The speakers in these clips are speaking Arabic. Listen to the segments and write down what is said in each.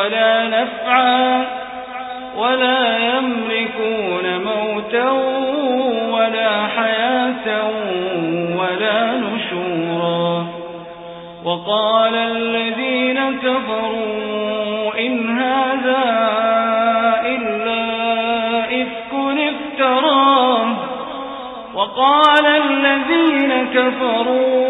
ولا نفعا ولا يملكون موتا ولا حياة ولا نشورا. وقال الذين كفروا إن هذا إلا إفك افتراه. وقال الذين كفروا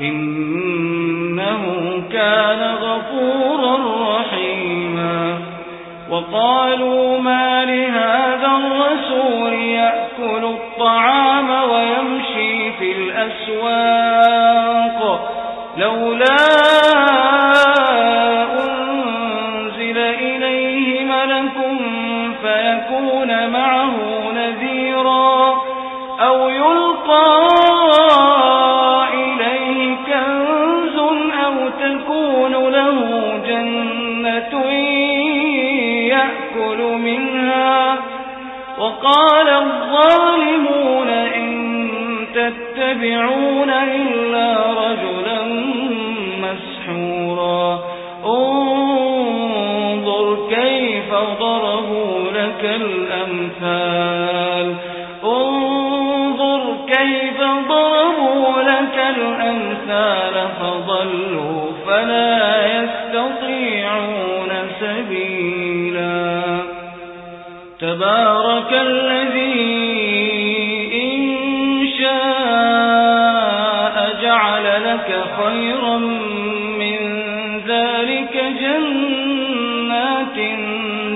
إنه كان غفورا رحيما. وقالوا ما لهذا الرسول يأكل الطعام ويمشي في الأسواق. لولا ضربوا لك الأمثال. انظر كيف ضربوا لك الأمثال فضلوا فلا يستطيعون سبيلا. تبارك الذي إن شاء جعل لك خيرا من ذلك جنات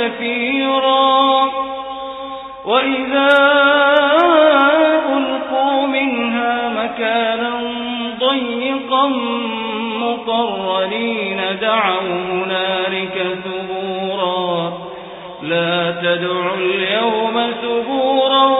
وزفيرا وإذا ألقوا منها مكانا ضيقا مقرنين دعوا هنالك ثبورا. لا تدعوا اليوم ثبورا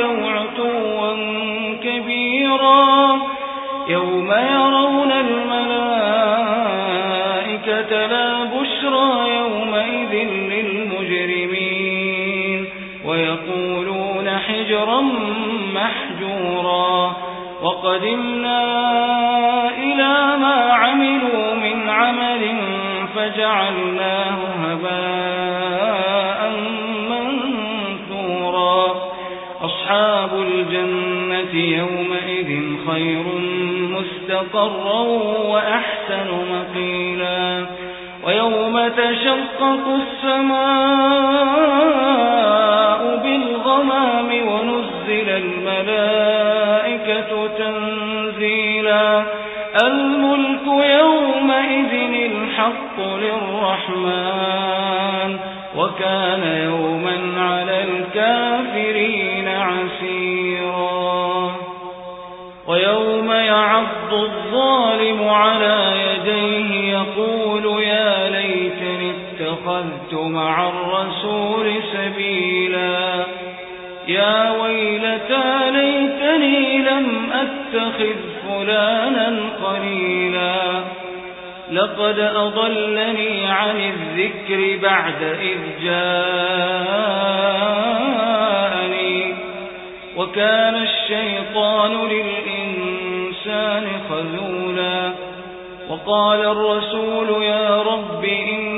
وعتوا عتوا كبيرا يوم يرون الملائكة لا بشرى يومئذ للمجرمين ويقولون حجرا محجورا وقدمنا مستقرا وأحسن مقيلا ويوم تشقق السماء بالغمام ونزل الملائكة تنزيلا الملك يومئذ الحق للرحمن وكان يوما اتخذت مع الرسول سبيلا. يا ويلتى ليتني لم أتخذ فلانا قليلا. لقد أضلني عن الذكر بعد إذ جاءني. وكان الشيطان للإنسان خذولا. وقال الرسول يا رب إن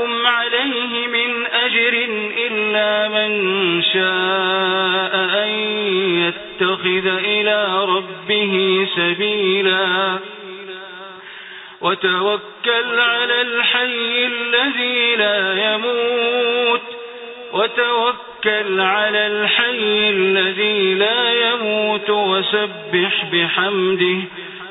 أسألكم عليه من أجر إلا من شاء أن يتخذ إلى ربه سبيلا. وتوكل على الحي الذي لا يموت. وتوكل على الحي الذي لا يموت. وسبح بحمده.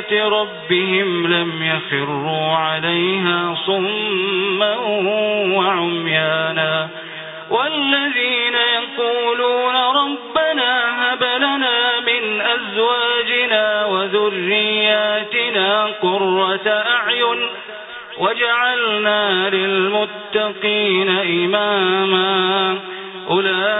بآيات ربهم لم يخروا عليها صما وعميانا. والذين يقولون ربنا هب لنا من أزواجنا وذرياتنا قرة أعين وجعلنا للمتقين إماما. أولئك